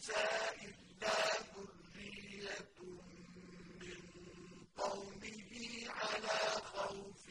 مُوسَىٰ إِلَّا ذُرِّيَّةٌ مِّن قَوْمِهِ عَلَىٰ خَوْفٍ